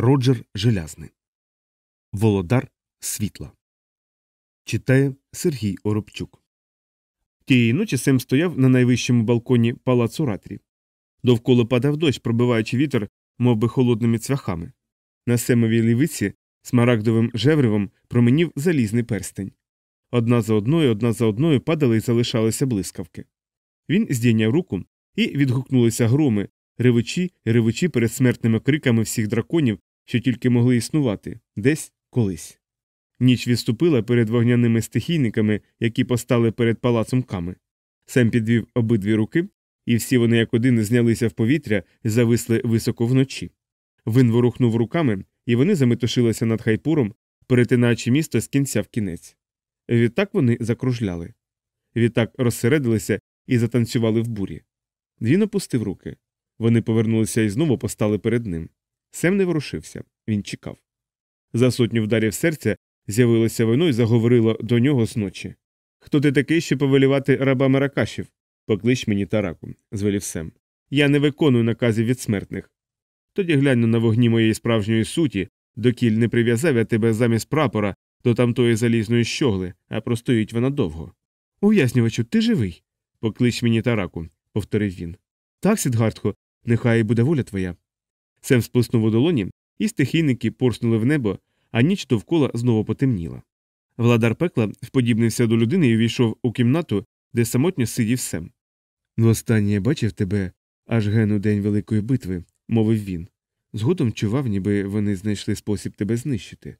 Роджер Желязний. Володар світла. Читає Сергій Оробчук. Тієї ночі Сем стояв на найвищому балконі палацу ратрі. Довкола падав дощ, пробиваючи вітер, мов би, холодними цвяхами. На семовій лівиці смарагдовим жевривом променів залізний перстень. Одна за одною, одна за одною падали і залишалися блискавки. Він здійняв руку і відгукнулися громи, ревучі ревучі перед смертними криками всіх драконів, що тільки могли існувати десь колись. Ніч відступила перед вогняними стихійниками, які постали перед палацом ками. Сем підвів обидві руки, і всі вони як один знялися в повітря і зависли високо вночі. Вин ворухнув руками, і вони заметушилися над хайпуром, перетинаючи місто з кінця в кінець. Відтак вони закружляли. Відтак розсередилися і затанцювали в бурі. Він опустив руки. Вони повернулися і знову постали перед ним. Сем не ворушився, він чекав. За сотню вдарів серця з'явилося вино і заговорило до нього з. Хто ти такий, щоб повелівати рабами ракашів? Поклич мені тараку, звелів Сем. Я не виконую наказів від смертних. Тоді глянь на вогні моєї справжньої суті, докіль не прив'язав я тебе замість прапора до тамтої залізної щогли, а простоїть вона довго. Уяснювачу, ти живий. Поклич мені тараку, повторив він. Так, Сідгартко, нехай буде воля твоя. Сем сплеснув у долоні, і стихійники порснули в небо, а ніч довкола знову потемніла. Владар пекла вподібнився до людини і увійшов у кімнату, де самотньо сидів Сем. Востаннє я бачив тебе аж ген у день великої битви, мовив він. Згодом чував, ніби вони знайшли спосіб тебе знищити.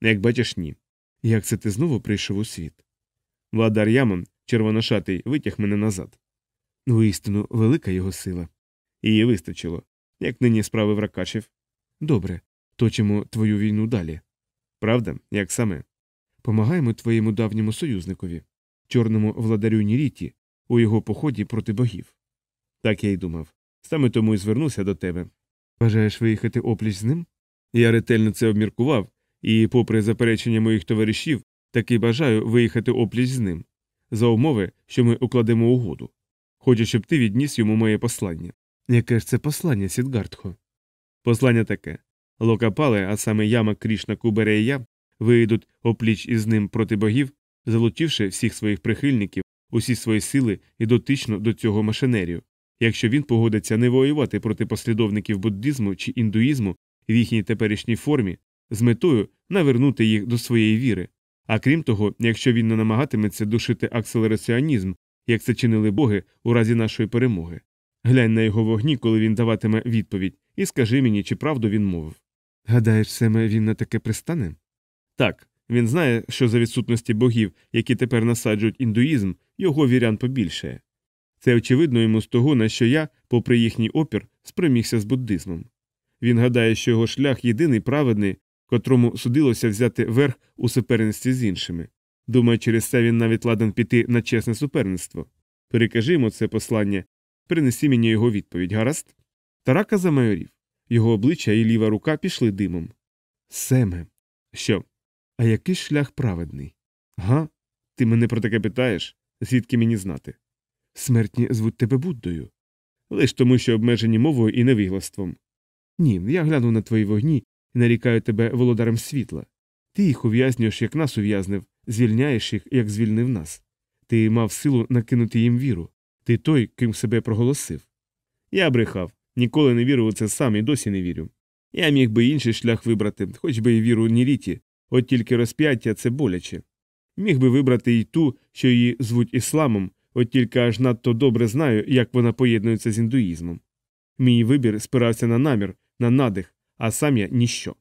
Як бачиш, ні. Як це ти знову прийшов у світ? Владар Ямон, червоношатий, витяг мене назад. Воістину, велика його сила. Її вистачило. Як нині справи в Ракашів? Добре, точимо твою війну далі. Правда, як саме? Помагаємо твоєму давньому союзникові, чорному владарю Ніріті, у його поході проти богів. Так я й думав. Саме тому й звернувся до тебе. Бажаєш виїхати опліч з ним? Я ретельно це обміркував, і, попри заперечення моїх товаришів, таки бажаю виїхати опліч з ним, за умови, що ми укладемо угоду. Хочу, щоб ти відніс йому моє послання. Яке ж це послання, Сідгартхо? Послання таке Локапале, а саме яма Крішна Кубере вийдуть опліч із ним проти богів, залучивши всіх своїх прихильників, усі свої сили і дотично до цього машинерію, якщо він погодиться не воювати проти послідовників буддизму чи індуїзму в їхній теперішній формі, з метою навернути їх до своєї віри. А крім того, якщо він не намагатиметься душити акселераціонізм, як це чинили боги у разі нашої перемоги. Глянь на його вогні, коли він даватиме відповідь, і скажи мені, чи правду він мовив. Гадаєш, саме він на таке пристане? Так, він знає, що за відсутності богів, які тепер насаджують індуїзм, його вірян побільшає. Це очевидно йому з того, на що я, попри їхній опір, спримігся з буддизмом. Він гадає, що його шлях єдиний праведний, котрому судилося взяти верх у суперництві з іншими. Думаю, через це він навіть ладен піти на чесне суперництво. Перекажи йому це послання, принеси мені його відповідь, гаразд? Тарака замайорів. Його обличчя і ліва рука пішли димом. Семе. Що? А який шлях праведний? Га? Ти мене про таке питаєш? Звідки мені знати? Смертні звуть тебе Буддою. Лиш тому, що обмежені мовою і невіглаством. Ні, я гляну на твої вогні і нарікаю тебе володарем світла. Ти їх ув'язнюєш, як нас ув'язнив, звільняєш їх, як звільнив нас. Ти мав силу накинути їм віру. Ти той, ким себе проголосив. Я брехав, ніколи не вірив у це сам і досі не вірю. Я міг би інший шлях вибрати, хоч би і віру Ніріті, от тільки розп'яття це боляче. Міг би вибрати й ту, що її звуть ісламом, от тільки аж надто добре знаю, як вона поєднується з індуїзмом. Мій вибір спирався на намір, на надих, а сам я ніщо.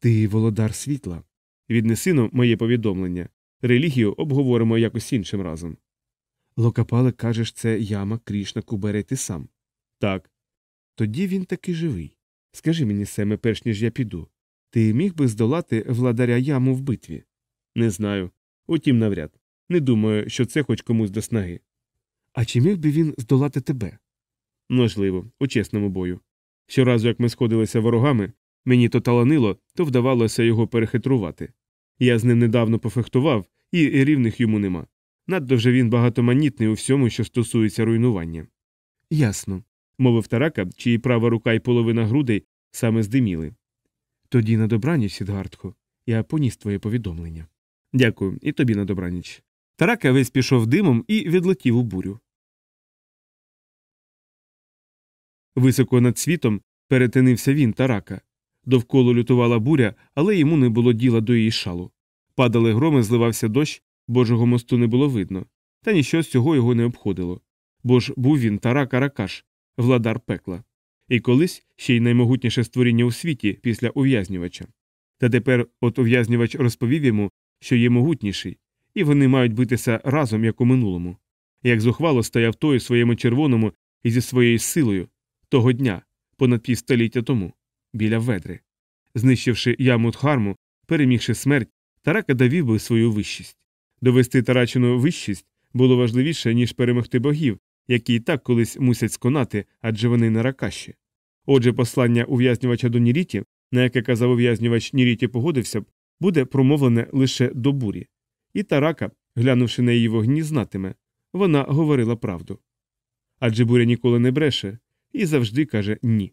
Ти володар світла. Віднеси но моє повідомлення. Релігію обговоримо якось іншим разом. Локапале кажеш, це яма Крішна Кубере ти сам. Так. Тоді він таки живий. Скажи мені, Семе, перш ніж я піду. Ти міг би здолати владаря яму в битві? Не знаю. Утім, навряд. Не думаю, що це хоч комусь до снаги. А чи міг би він здолати тебе? Можливо, у чесному бою. Щоразу, як ми сходилися ворогами, мені то таланило, то вдавалося його перехитрувати. Я з ним недавно пофехтував, і рівних йому нема. Надто вже він багатоманітний у всьому, що стосується руйнування. Ясно, мовив тарака, чиї права рука і половина грудей саме здиміли. Тоді на добраніч, Сідгартхо, я поніс твоє повідомлення. Дякую, і тобі на добраніч. Тарака весь пішов димом і відлетів у бурю. Високо над світом перетинився він тарака. Довкола лютувала буря, але йому не було діла до її шалу. Падали громи, зливався дощ, божого мосту не було видно, та ніщо з цього його не обходило. Бо ж був він тарака ракаш, владар пекла. І колись ще й наймогутніше створіння у світі після ув'язнювача. Та тепер от ув'язнювач розповів йому, що є могутніший, і вони мають битися разом, як у минулому. Як зухвало стояв той у своєму червоному і зі своєю силою того дня, понад півстоліття тому, біля ведри. Знищивши яму Дхарму, перемігши смерть, Тарака довів би свою вищість. Довести Тарачину вищість було важливіше, ніж перемогти богів, які і так колись мусять сконати, адже вони на ракаші. Отже, послання ув'язнювача до Ніріті, на яке казав ув'язнювач Ніріті погодився б, буде промовлене лише до бурі. І Тарака, глянувши на її вогні, знатиме вона говорила правду. Адже буря ніколи не бреше і завжди каже ні.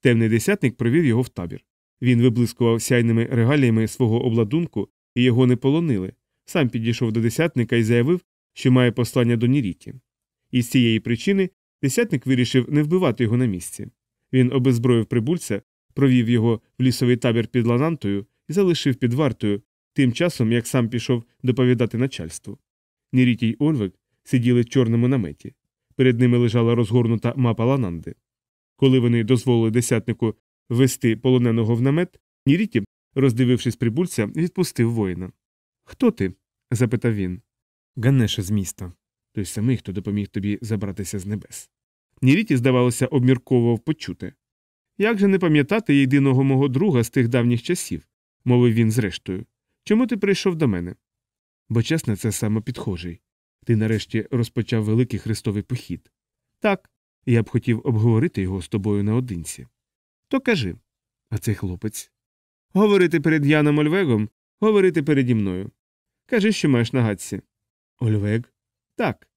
Темний десятник провів його в табір. Він виблискував сяйними регаліями свого обладунку, і його не полонили. Сам підійшов до десятника і заявив, що має послання до Ніріті. І з цієї причини десятник вирішив не вбивати його на місці. Він обезброїв прибульця, провів його в лісовий табір під Ланантою і залишив під вартою, тим часом як сам пішов доповідати начальству. Ніріті й Ольвик сиділи в чорному наметі. Перед ними лежала розгорнута мапа Лананди. Коли вони дозволили десятнику ввести полоненого в намет, Ніріті, роздивившись прибульця, відпустив воїна. Хто ти? запитав він. Ганнеша з міста. Той самий, хто допоміг тобі забратися з небес. Ніріті, здавалося, обмірковував почути. Як же не пам'ятати єдиного мого друга з тих давніх часів, мовив він зрештою. Чому ти прийшов до мене? Бо час на це саме підхожий. Ти нарешті розпочав великий хрестовий похід. Так, я б хотів обговорити його з тобою наодинці. То кажи. А цей хлопець. Говорити перед Яном Ольвегом, говорити переді мною. Кажи, що маєш на гадці. Ольвег? Так.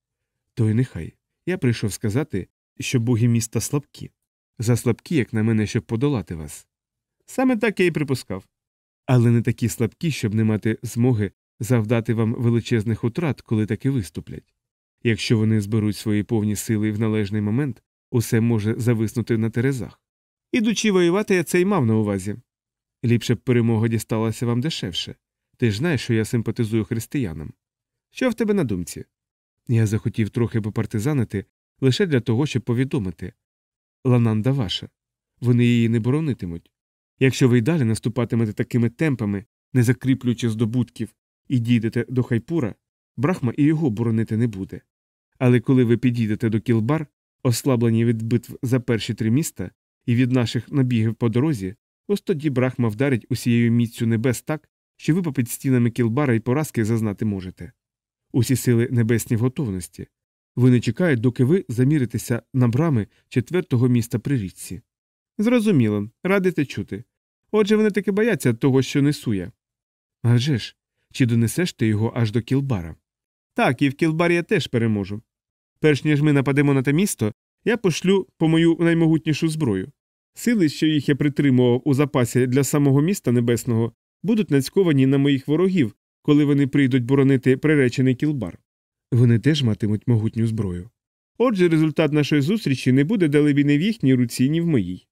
То й нехай. Я прийшов сказати, що боги міста слабкі. Заслабкі, як на мене, щоб подолати вас. Саме так я й припускав. Але не такі слабкі, щоб не мати змоги завдати вам величезних утрат, коли таки виступлять. Якщо вони зберуть свої повні сили в належний момент, усе може зависнути на терезах. Ідучи воювати, я це й мав на увазі. Ліпше б перемога дісталася вам дешевше. Ти ж знаєш, що я симпатизую християнам. Що в тебе на думці? Я захотів трохи попартизанити лише для того, щоб повідомити Лананда ваша. Вони її не боронитимуть. Якщо ви й далі наступатимете такими темпами, не закріплюючи здобутків, і дійдете до хайпура, брахма і його боронити не буде. Але коли ви підійдете до кілбар, ослаблені від битв за перші три міста і від наших набігів по дорозі, ось тоді брахма вдарить усією міцю небес так, що ви попід стінами кілбара і поразки зазнати можете. Усі сили небесні в готовності. Вони чекають, доки ви заміритеся на брами четвертого міста при річці. Зрозуміло, радите чути. Отже, вони таки бояться того, що несу я. А же ж, чи донесеш ти його аж до кілбара? Так, і в кілбарі я теж переможу. Перш ніж ми нападемо на те місто, я пошлю по мою наймогутнішу зброю. Сили, що їх я притримував у запасі для самого міста небесного, будуть нацьковані на моїх ворогів, коли вони прийдуть боронити приречений кілбар. Вони теж матимуть могутню зброю. Отже, результат нашої зустрічі не буде далебі не в їхній руці, ні в моїй.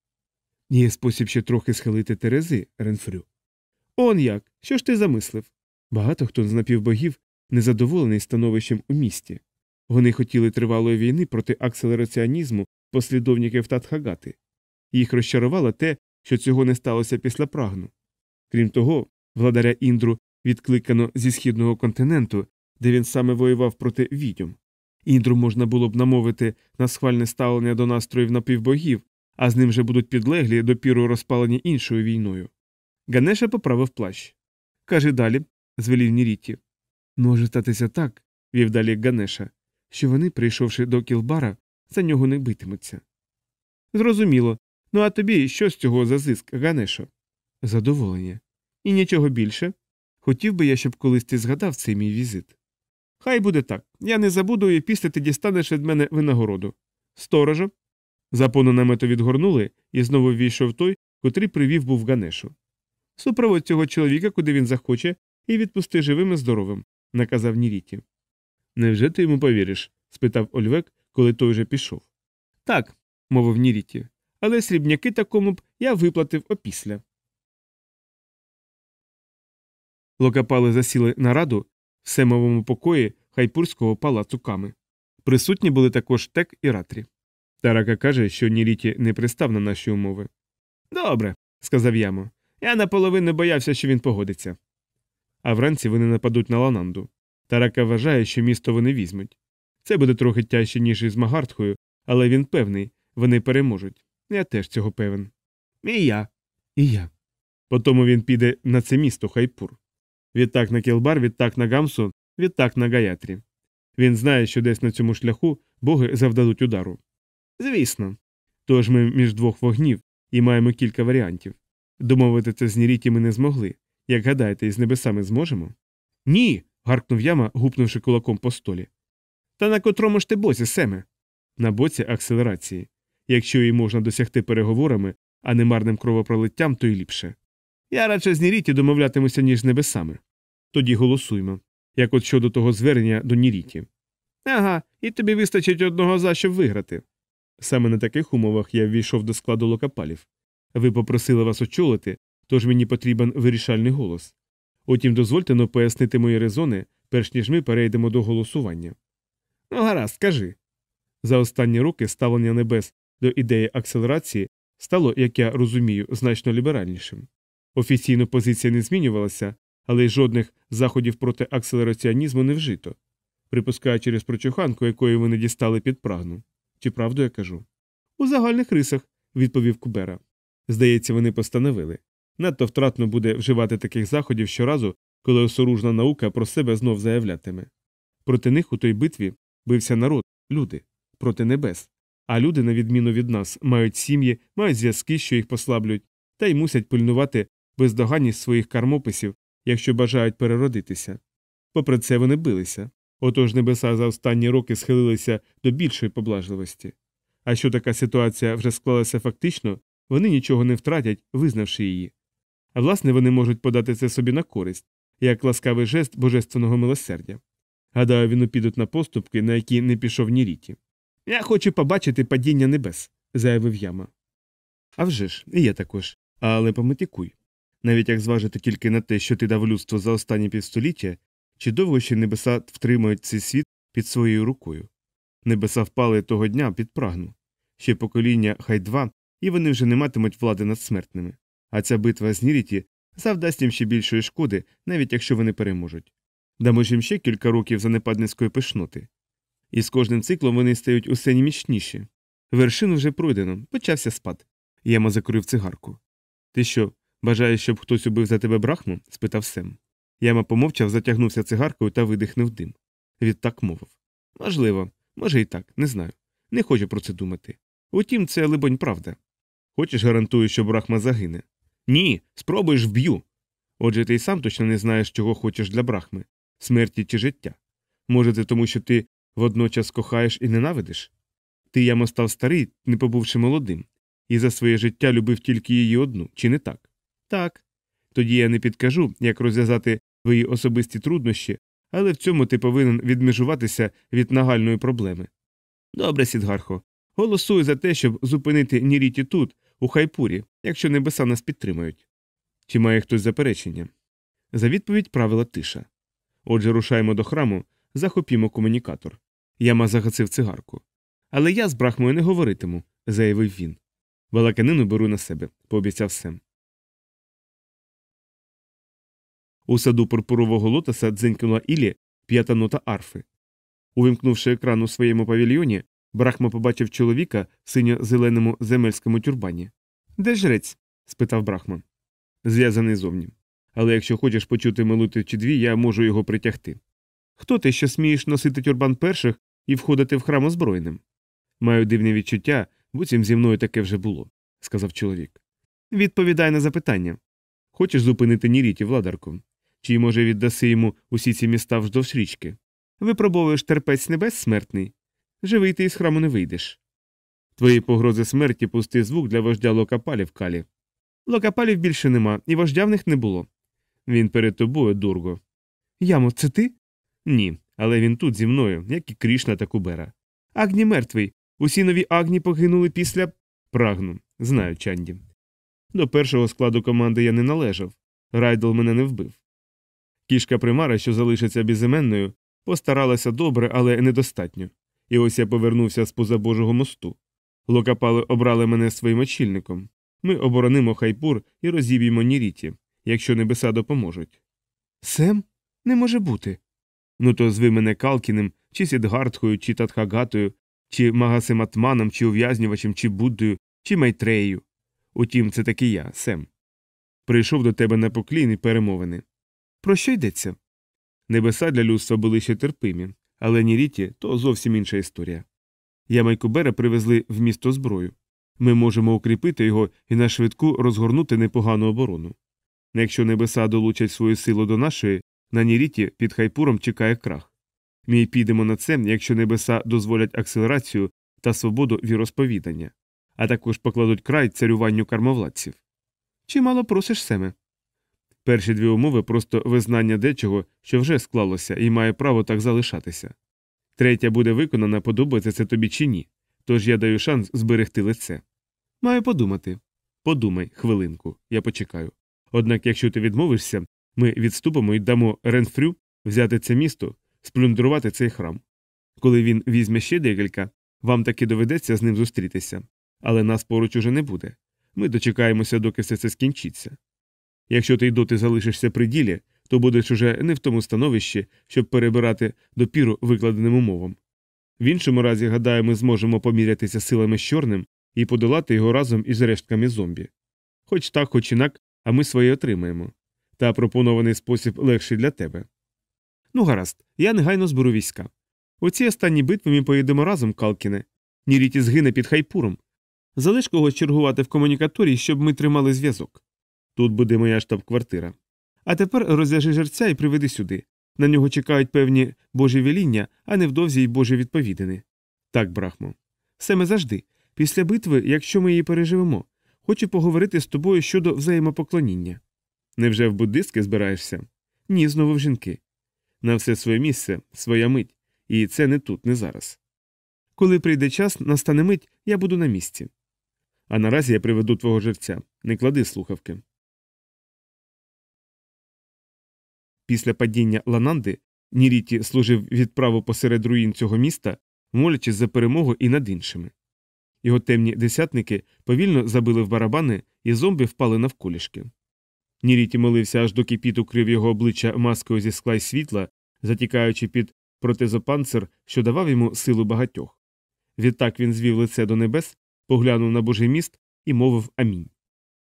Є спосіб ще трохи схилити Терези, Ренфрю. Он як? Що ж ти замислив? Багато хто з напівбогів незадоволений становищем у місті. Вони хотіли тривалої війни проти акселераціонізму послідовників Татхагати. Їх розчарувало те, що цього не сталося після прагну. Крім того, владаря Індру відкликано зі східного континенту, де він саме воював проти відьом. Індру можна було б намовити на схвальне ставлення до настроїв напівбогів, а з ним же будуть підлеглі допіру розпалені іншою війною. Ганеша поправив плащ. Каже далі, звелів Ніріті. Може статися так, вів далі Ганеша, що вони, прийшовши до кілбара, за нього не битимуться. Зрозуміло. Ну а тобі що з цього за зиск, Ганешо? Задоволення. І нічого більше. Хотів би я, щоб колись ти згадав цей мій візит. Хай буде так. Я не забуду, і після ти дістанеш від мене винагороду. Сторожо. Запону намету відгорнули, і знову ввійшов той, котрий привів був Ганешу. Супроводь цього чоловіка, куди він захоче, і відпусти живим і здоровим, наказав Ніріті. Невже ти йому повіриш? спитав Ольвек, коли той вже пішов. Так, мовив Ніріті, але срібняки такому б я виплатив опісля. Локапали засіли на раду в семовому покої хайпурського палацу Ками. Присутні були також Тек і Ратрі. Тарака каже, що Ніріті не пристав на наші умови. Добре, сказав Ямо. Я наполовину боявся, що він погодиться. А вранці вони нападуть на Лананду. Тарака вважає, що місто вони візьмуть. Це буде трохи тяжче, ніж із Магартхою, але він певний, вони переможуть. Я теж цього певен. І я. І я. Потому він піде на це місто Хайпур. Відтак на Кілбар, відтак на Гамсу, відтак на Гаятрі. Він знає, що десь на цьому шляху боги завдадуть удару. Звісно. Тож ми між двох вогнів і маємо кілька варіантів. Домовити це з Ніріті ми не змогли. Як гадаєте, із небесами зможемо? Ні. гаркнув яма, гупнувши кулаком по столі. Та на котрому ж ти боці, Семе? На боці акселерації. Якщо її можна досягти переговорами, а не марним кровопролиттям, то й ліпше. Я радше з Ніріті домовлятимуся, ніж небесами. Тоді голосуємо. Як от щодо того звернення до Ніріті. Ага, і тобі вистачить одного за щоб виграти. Саме на таких умовах я ввійшов до складу локапалів. Ви попросили вас очолити, тож мені потрібен вирішальний голос. Утім, дозвольте но пояснити мої резони, перш ніж ми перейдемо до голосування. Ну, гаразд, скажи. За останні роки ставлення небес до ідеї акселерації стало, як я розумію, значно ліберальнішим. Офіційно позиція не змінювалася, але й жодних заходів проти акселераціонізму не вжито. Припускаю через прочуханку, якої вони дістали під прагну. Чи правду я кажу? У загальних рисах, відповів Кубера. Здається, вони постановили. Надто втратно буде вживати таких заходів щоразу, коли осоружна наука про себе знов заявлятиме. Проти них у той битві бився народ, люди, проти небес. А люди, на відміну від нас, мають сім'ї, мають зв'язки, що їх послаблюють, та й мусять пильнувати бездоганність своїх кармописів, якщо бажають переродитися. Попри це вони билися. Отож небеса за останні роки схилилися до більшої поблажливості. А що така ситуація вже склалася фактично, вони нічого не втратять, визнавши її. А власне, вони можуть подати це собі на користь, як ласкавий жест божественного милосердя. Гадаю, він підуть на поступки, на які не пішов ні ріті. Я хочу побачити падіння небес, заявив яма. «А вже ж, і я також, але пометікуй. Навіть як зважити тільки на те, що ти дав людство за останні півстоліття, чи довго ще небеса втримають цей світ під своєю рукою? Небеса впали того дня під прагну. Ще покоління хай два, і вони вже не матимуть влади над смертними. А ця битва з Ніріті завдасть їм ще більшої шкоди, навіть якщо вони переможуть. Дамо ж їм ще кілька років занепадницької пишноти. І з кожним циклом вони стають усе німічніші. Вершину вже пройдено, почався спад. Яма закурив цигарку. Ти що, бажаєш, щоб хтось убив за тебе брахму? спитав Сем. Яма помовчав, затягнувся цигаркою та видихнув дим. Відтак мовив Можливо, може і так, не знаю. Не хочу про це думати. Утім, це, либонь, правда. Хочеш, гарантую, що брахма загине? Ні, спробуєш вб'ю. Отже, ти й сам точно не знаєш, чого хочеш для брахми смерті чи життя. Може, це тому, що ти водночас кохаєш і ненавидиш? Ти ямо став старий, не побувши молодим, і за своє життя любив тільки її одну, чи не так? Так. Тоді я не підкажу, як розв'язати твої особисті труднощі, але в цьому ти повинен відмежуватися від нагальної проблеми. Добре, Сідгархо, голосую за те, щоб зупинити Ніріті тут, у хайпурі, якщо небеса нас підтримають. Чи має хтось заперечення? За відповідь правила тиша. Отже, рушаємо до храму, захопімо комунікатор. Яма загасив цигарку. Але я з брахмою не говоритиму, заявив він. Балаканину беру на себе, пообіцяв Сем. У саду пурпурового лотоса дзенькнула Ілі п'ята нота арфи. Увімкнувши екран у своєму павільйоні, Брахма побачив чоловіка в синьо-зеленому земельському тюрбані. Де жрець? спитав Брахма. Зв'язаний зовні. Але якщо хочеш почути милути чи дві, я можу його притягти. Хто ти, що смієш носити тюрбан перших і входити в храм озброєним? Маю дивне відчуття, буцім зі мною таке вже було, сказав чоловік. Відповідай на запитання. Хочеш зупинити Ніріті, владарку? Чи, може, віддаси йому усі ці міста вздовж річки? Випробовуєш терпець небес смертний. Живий ти із храму не вийдеш. Твої погрози смерті пустий звук для вождя локапалів калі. Локапалів більше нема, і вождя в них не було. Він перед тобою, дурго. Ямо, це ти? Ні, але він тут зі мною, як і Крішна та Кубера. Агні мертвий. Усі нові агні погинули після. Прагну, знаю, Чанді. До першого складу команди я не належав. Райдл мене не вбив. Кішка примара, що залишиться безіменною, постаралася добре, але недостатньо. І ось я повернувся з поза Божого мосту. Локапали обрали мене своїм очільником. Ми оборонимо хайпур і розіб'ємо Ніріті, якщо небеса допоможуть. Сем? Не може бути. Ну то зви мене Калкіним, чи Сідгартхою, чи Татхагатою, чи Магасиматманом, чи ув'язнювачем, чи Буддою, чи Майтреєю. Утім, це таки я, Сем. Прийшов до тебе на поклін і перемовини. Про що йдеться? Небеса для людства були ще терпимі, але Ніріті то зовсім інша історія. Я Майкубера привезли в місто зброю. Ми можемо укріпити його і на швидку розгорнути непогану оборону. Якщо небеса долучать свою силу до нашої, на Ніріті під хайпуром чекає крах. Ми підемо на це, якщо небеса дозволять акселерацію та свободу віросповідання, а також покладуть край царюванню кармовладців. Чимало просиш Семе. Перші дві умови просто визнання дечого, що вже склалося, і має право так залишатися. Третя буде виконана, подобається це тобі чи ні. Тож я даю шанс зберегти лице. Маю подумати. Подумай, хвилинку, я почекаю. Однак, якщо ти відмовишся, ми відступимо і дамо Ренфрю взяти це місто, сплюндрувати цей храм. Коли він візьме ще декілька, вам таки доведеться з ним зустрітися, але нас поруч уже не буде. Ми дочекаємося, доки все це скінчиться. Якщо ти й доти залишишся при ділі, то будеш уже не в тому становищі, щоб перебирати допіру викладеним умовам. В іншому разі, гадаю, ми зможемо помірятися силами з чорним і подолати його разом із рештками зомбі. Хоч так, хоч інак, а ми своє отримаємо. Та пропонований спосіб легший для тебе. Ну, гаразд, я негайно зберу війська. У цій останній битві ми поїдемо разом, Калкіне. Ніріті згине під хайпуром. Залиш когось чергувати в комунікаторі, щоб ми тримали зв'язок. Тут буде моя штаб-квартира. А тепер розв'яжи жерця і приведи сюди. На нього чекають певні божі веління, а невдовзі й божі відповідини. Так, брахмо. Семе завжди. Після битви, якщо ми її переживемо, хочу поговорити з тобою щодо взаємопоклоніння. Невже в буддистки збираєшся? Ні, знову в жінки. На все своє місце, своя мить, і це не тут, не зараз. Коли прийде час, настане мить, я буду на місці. А наразі я приведу твого жерця. Не клади слухавки. Після падіння Лананди Ніріті служив відправу посеред руїн цього міста, молячись за перемогу і над іншими. Його темні десятники повільно забили в барабани, і зомби впали навколішки. Ніріті молився, аж доки піт укрив його обличчя маскою зі скла й світла, затікаючи під протезопанцир, що давав йому силу багатьох. Відтак він звів лице до небес, поглянув на божий міст і мовив амінь.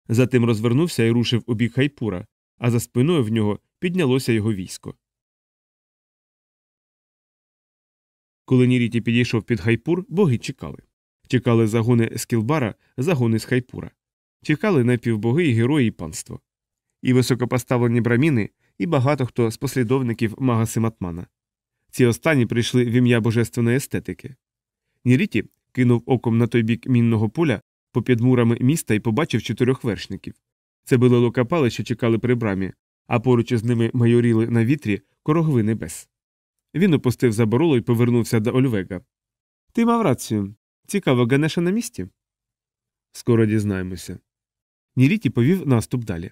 Затим розвернувся і рушив у бік хайпура, а за спиною в нього піднялося його військо. Коли Ніріті підійшов під хайпур, боги чекали. Чекали загони з Кілбара, загони з хайпура. Чекали напівбоги і герої і панство. І високопоставлені браміни, і багато хто з послідовників мага Симатмана. Ці останні прийшли в ім'я божественної естетики. Ніріті кинув оком на той бік мінного поля попід мурами міста і побачив чотирьох вершників. Це були локапали, що чекали при брамі, а поруч із ними майоріли на вітрі корогви небес. Він опустив заборолу і повернувся до Ольвега. Ти мав рацію. Цікаво, Ганеша на місці? Скоро дізнаємося. Ніріті повів наступ далі.